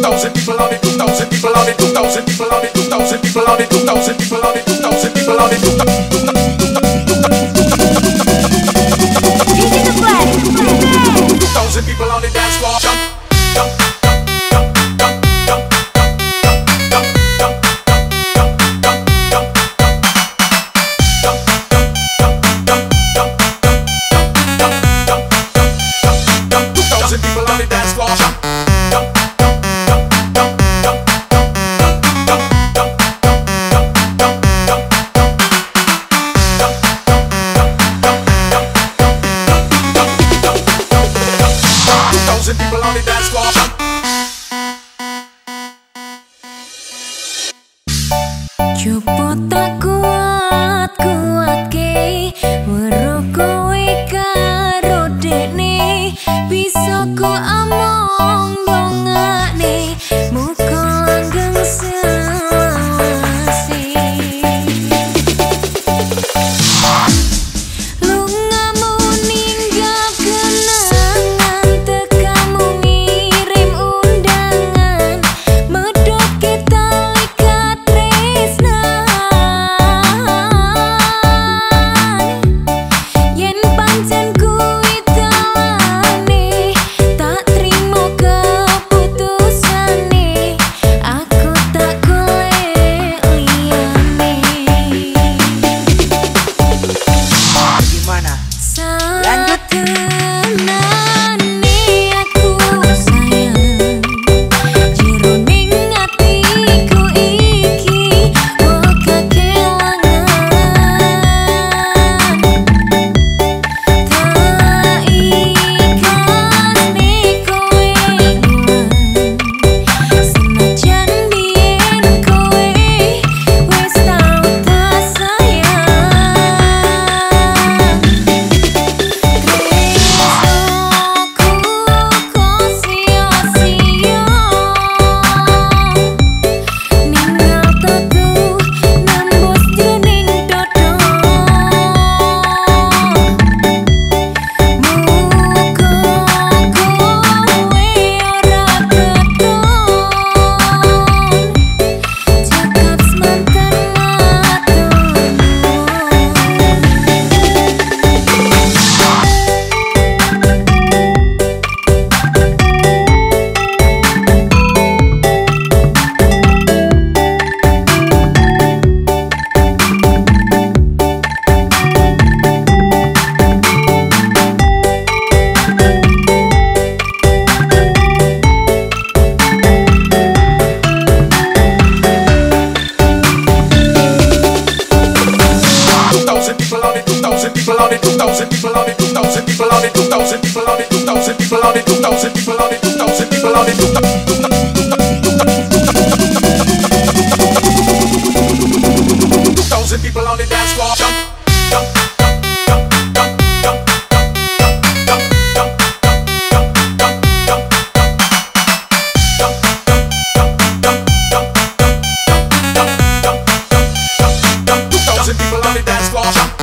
2,000 people on it, 2,000 people on it, 2,000 people on it, 2,000 people on it, 2,000 people on it, 2,000 people on it, 2,000 people on it. Thousand people on the dance floor. Jump. chụp vô tắt on it, two thousand people on it, two thousand people on it, two thousand people on it, two thousand people on it, two thousand people on it, thousand people on the dance floor. Jump, jump, jump, jump, jump, jump, jump, jump, jump, jump, jump, jump, jump, jump, people on the dance floor.